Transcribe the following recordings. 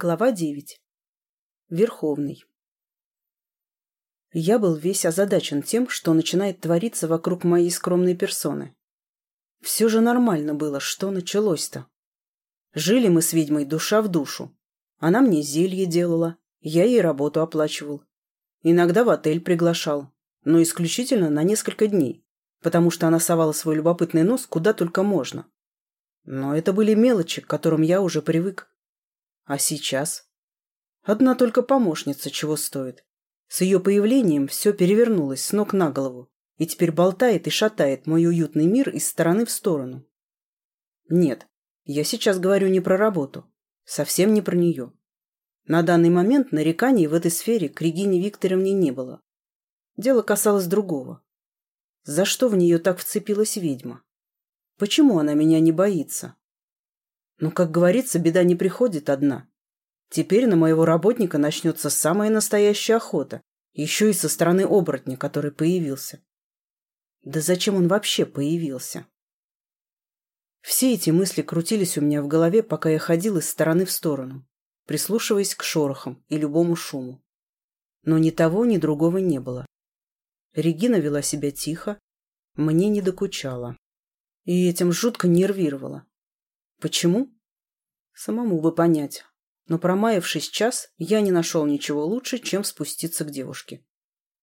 Глава 9. Верховный. Я был весь озадачен тем, что начинает твориться вокруг моей скромной персоны. Все же нормально было, что началось-то. Жили мы с ведьмой душа в душу. Она мне зелье делала, я ей работу оплачивал. Иногда в отель приглашал, но исключительно на несколько дней, потому что она совала свой любопытный нос куда только можно. Но это были мелочи, к которым я уже привык. А сейчас? Одна только помощница чего стоит. С ее появлением все перевернулось с ног на голову и теперь болтает и шатает мой уютный мир из стороны в сторону. Нет, я сейчас говорю не про работу, совсем не про нее. На данный момент нареканий в этой сфере к Регине Викторовне не было. Дело касалось другого. За что в нее так вцепилась ведьма? Почему она меня не боится? Но, как говорится, беда не приходит одна. Теперь на моего работника начнется самая настоящая охота, еще и со стороны оборотня, который появился. Да зачем он вообще появился? Все эти мысли крутились у меня в голове, пока я ходил из стороны в сторону, прислушиваясь к шорохам и любому шуму. Но ни того, ни другого не было. Регина вела себя тихо, мне не докучала. И этим жутко нервировала. Почему? Самому бы понять. Но промаявшись час, я не нашел ничего лучше, чем спуститься к девушке.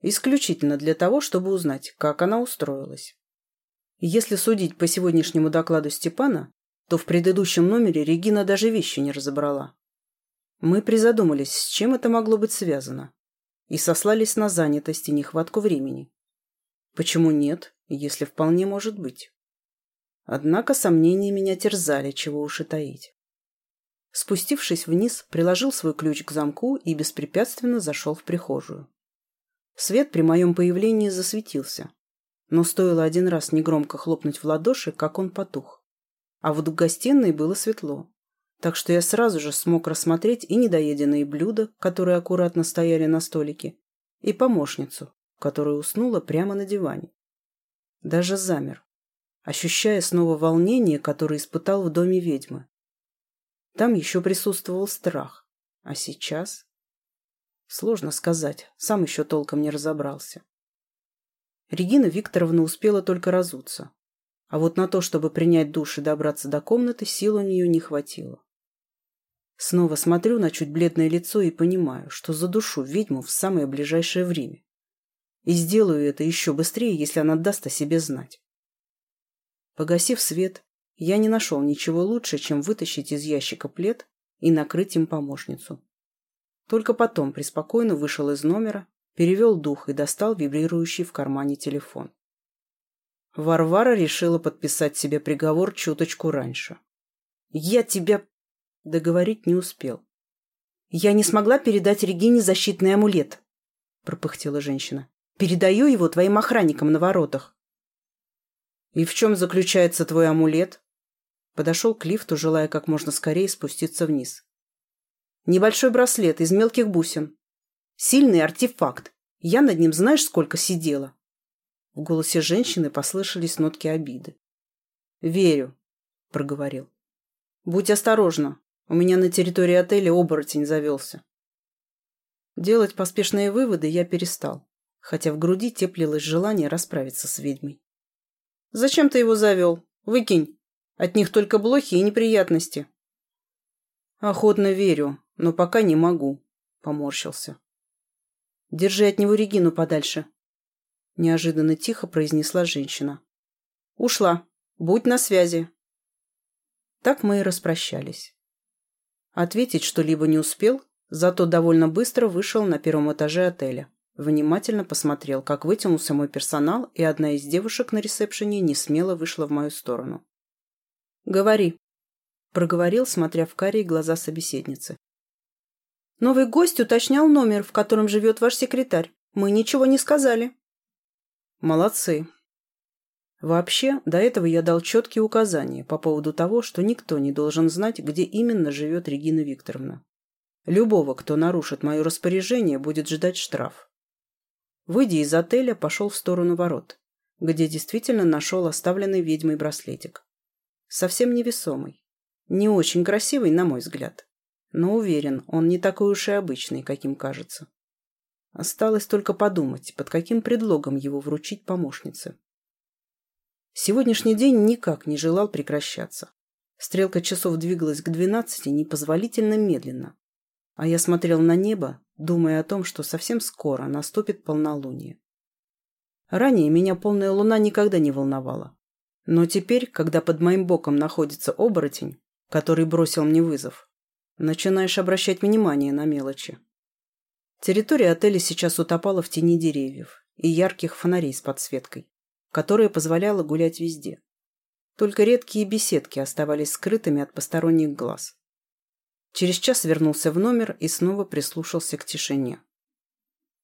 Исключительно для того, чтобы узнать, как она устроилась. Если судить по сегодняшнему докладу Степана, то в предыдущем номере Регина даже вещи не разобрала. Мы призадумались, с чем это могло быть связано, и сослались на занятость и нехватку времени. Почему нет, если вполне может быть? Однако сомнения меня терзали, чего уж и таить. Спустившись вниз, приложил свой ключ к замку и беспрепятственно зашел в прихожую. Свет при моем появлении засветился, но стоило один раз негромко хлопнуть в ладоши, как он потух. А вот в гостиной было светло, так что я сразу же смог рассмотреть и недоеденные блюда, которые аккуратно стояли на столике, и помощницу, которая уснула прямо на диване. Даже замер, ощущая снова волнение, которое испытал в доме ведьмы. Там еще присутствовал страх. А сейчас? Сложно сказать, сам еще толком не разобрался. Регина Викторовна успела только разуться. А вот на то, чтобы принять душ и добраться до комнаты, сил у нее не хватило. Снова смотрю на чуть бледное лицо и понимаю, что задушу ведьму в самое ближайшее время. И сделаю это еще быстрее, если она даст о себе знать. Погасив свет, я не нашел ничего лучше, чем вытащить из ящика плед и накрыть им помощницу. Только потом преспокойно вышел из номера, перевел дух и достал вибрирующий в кармане телефон. Варвара решила подписать себе приговор чуточку раньше. «Я тебя...» — договорить не успел. «Я не смогла передать Регине защитный амулет», — пропыхтела женщина. «Передаю его твоим охранникам на воротах». «И в чем заключается твой амулет?» Подошел к лифту, желая как можно скорее спуститься вниз. «Небольшой браслет из мелких бусин. Сильный артефакт. Я над ним знаешь, сколько сидела?» В голосе женщины послышались нотки обиды. «Верю», — проговорил. «Будь осторожна. У меня на территории отеля оборотень завелся». Делать поспешные выводы я перестал, хотя в груди теплилось желание расправиться с ведьмой. Зачем ты его завел? Выкинь. От них только блохи и неприятности. Охотно верю, но пока не могу. Поморщился. Держи от него Регину подальше. Неожиданно тихо произнесла женщина. Ушла. Будь на связи. Так мы и распрощались. Ответить что-либо не успел, зато довольно быстро вышел на первом этаже отеля. Внимательно посмотрел, как вытянулся мой персонал, и одна из девушек на ресепшене не смело вышла в мою сторону. «Говори», — проговорил, смотря в карие глаза собеседницы. «Новый гость уточнял номер, в котором живет ваш секретарь. Мы ничего не сказали». «Молодцы», Вообще, до этого я дал четкие указания по поводу того, что никто не должен знать, где именно живет Регина Викторовна. Любого, кто нарушит мое распоряжение, будет ждать штраф. Выйдя из отеля, пошел в сторону ворот, где действительно нашел оставленный ведьмой браслетик. Совсем невесомый. Не очень красивый, на мой взгляд. Но уверен, он не такой уж и обычный, каким кажется. Осталось только подумать, под каким предлогом его вручить помощнице. Сегодняшний день никак не желал прекращаться. Стрелка часов двигалась к двенадцати непозволительно медленно, а я смотрел на небо, думая о том, что совсем скоро наступит полнолуние. Ранее меня полная луна никогда не волновала. Но теперь, когда под моим боком находится оборотень, который бросил мне вызов, начинаешь обращать внимание на мелочи. Территория отеля сейчас утопала в тени деревьев и ярких фонарей с подсветкой, которая позволяла гулять везде. Только редкие беседки оставались скрытыми от посторонних глаз. Через час вернулся в номер и снова прислушался к тишине.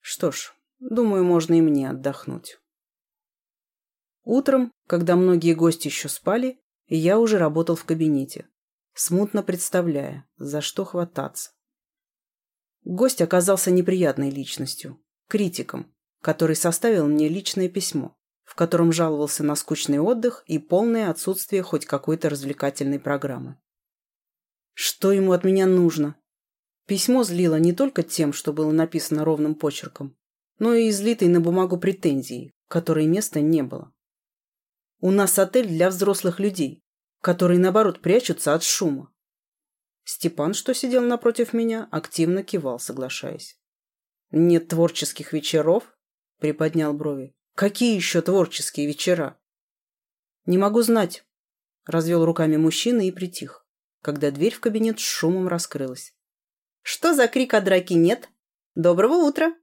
Что ж, думаю, можно и мне отдохнуть. Утром, когда многие гости еще спали, я уже работал в кабинете, смутно представляя, за что хвататься. Гость оказался неприятной личностью, критиком, который составил мне личное письмо, в котором жаловался на скучный отдых и полное отсутствие хоть какой-то развлекательной программы. Что ему от меня нужно? Письмо злило не только тем, что было написано ровным почерком, но и излитой на бумагу претензии, которой места не было. У нас отель для взрослых людей, которые, наоборот, прячутся от шума. Степан, что сидел напротив меня, активно кивал, соглашаясь. «Нет творческих вечеров?» – приподнял брови. «Какие еще творческие вечера?» «Не могу знать», – развел руками мужчина и притих когда дверь в кабинет с шумом раскрылась. «Что за крик а о драке нет? Доброго утра!»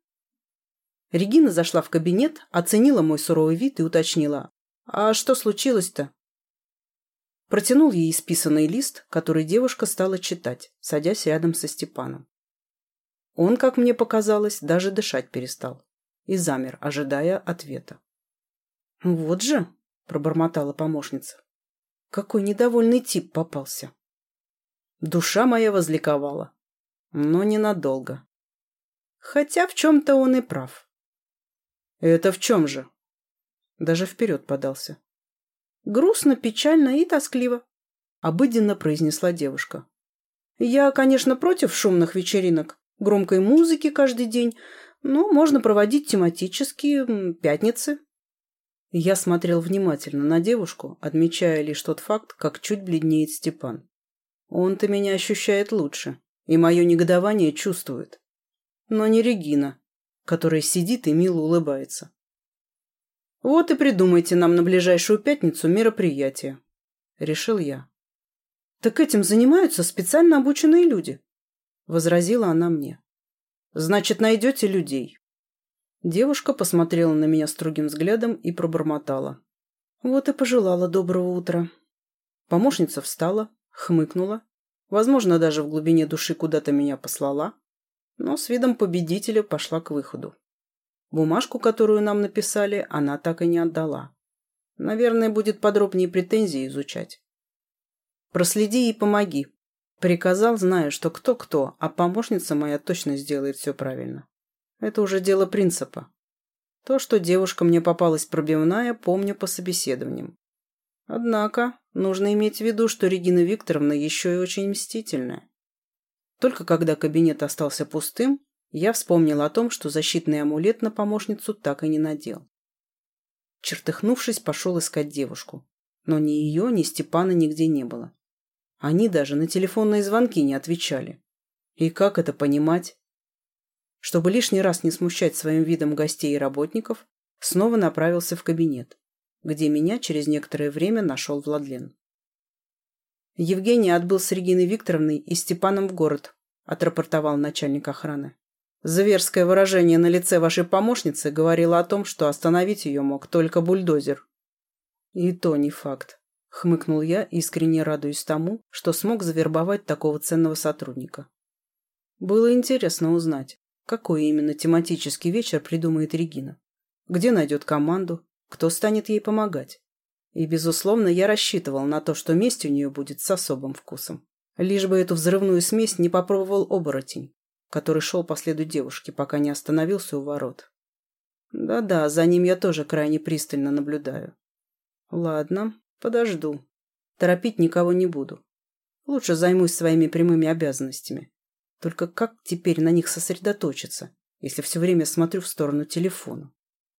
Регина зашла в кабинет, оценила мой суровый вид и уточнила. «А что случилось-то?» Протянул ей исписанный лист, который девушка стала читать, садясь рядом со Степаном. Он, как мне показалось, даже дышать перестал и замер, ожидая ответа. «Вот же!» – пробормотала помощница. «Какой недовольный тип попался!» Душа моя возликовала, но ненадолго. Хотя в чем-то он и прав. Это в чем же? Даже вперед подался. Грустно, печально и тоскливо, обыденно произнесла девушка. Я, конечно, против шумных вечеринок, громкой музыки каждый день, но можно проводить тематические пятницы. Я смотрел внимательно на девушку, отмечая лишь тот факт, как чуть бледнеет Степан. Он-то меня ощущает лучше, и мое негодование чувствует. Но не Регина, которая сидит и мило улыбается. «Вот и придумайте нам на ближайшую пятницу мероприятие», — решил я. «Так этим занимаются специально обученные люди», — возразила она мне. «Значит, найдете людей». Девушка посмотрела на меня строгим взглядом и пробормотала. Вот и пожелала доброго утра. Помощница встала, Хмыкнула. Возможно, даже в глубине души куда-то меня послала. Но с видом победителя пошла к выходу. Бумажку, которую нам написали, она так и не отдала. Наверное, будет подробнее претензии изучать. «Проследи и помоги», — приказал, зная, что кто-кто, а помощница моя точно сделает все правильно. Это уже дело принципа. То, что девушка мне попалась пробивная, помню по собеседованиям. Однако, нужно иметь в виду, что Регина Викторовна еще и очень мстительная. Только когда кабинет остался пустым, я вспомнил о том, что защитный амулет на помощницу так и не надел. Чертыхнувшись, пошел искать девушку. Но ни ее, ни Степана нигде не было. Они даже на телефонные звонки не отвечали. И как это понимать? Чтобы лишний раз не смущать своим видом гостей и работников, снова направился в кабинет где меня через некоторое время нашел Владлен. Евгений отбыл с Региной Викторовной и Степаном в город, отрапортовал начальник охраны. Зверское выражение на лице вашей помощницы говорило о том, что остановить ее мог только бульдозер. И то не факт. Хмыкнул я, искренне радуясь тому, что смог завербовать такого ценного сотрудника. Было интересно узнать, какой именно тематический вечер придумает Регина, где найдет команду, кто станет ей помогать. И, безусловно, я рассчитывал на то, что месть у нее будет с особым вкусом. Лишь бы эту взрывную смесь не попробовал оборотень, который шел по следу девушки, пока не остановился у ворот. Да-да, за ним я тоже крайне пристально наблюдаю. Ладно, подожду. Торопить никого не буду. Лучше займусь своими прямыми обязанностями. Только как теперь на них сосредоточиться, если все время смотрю в сторону телефона?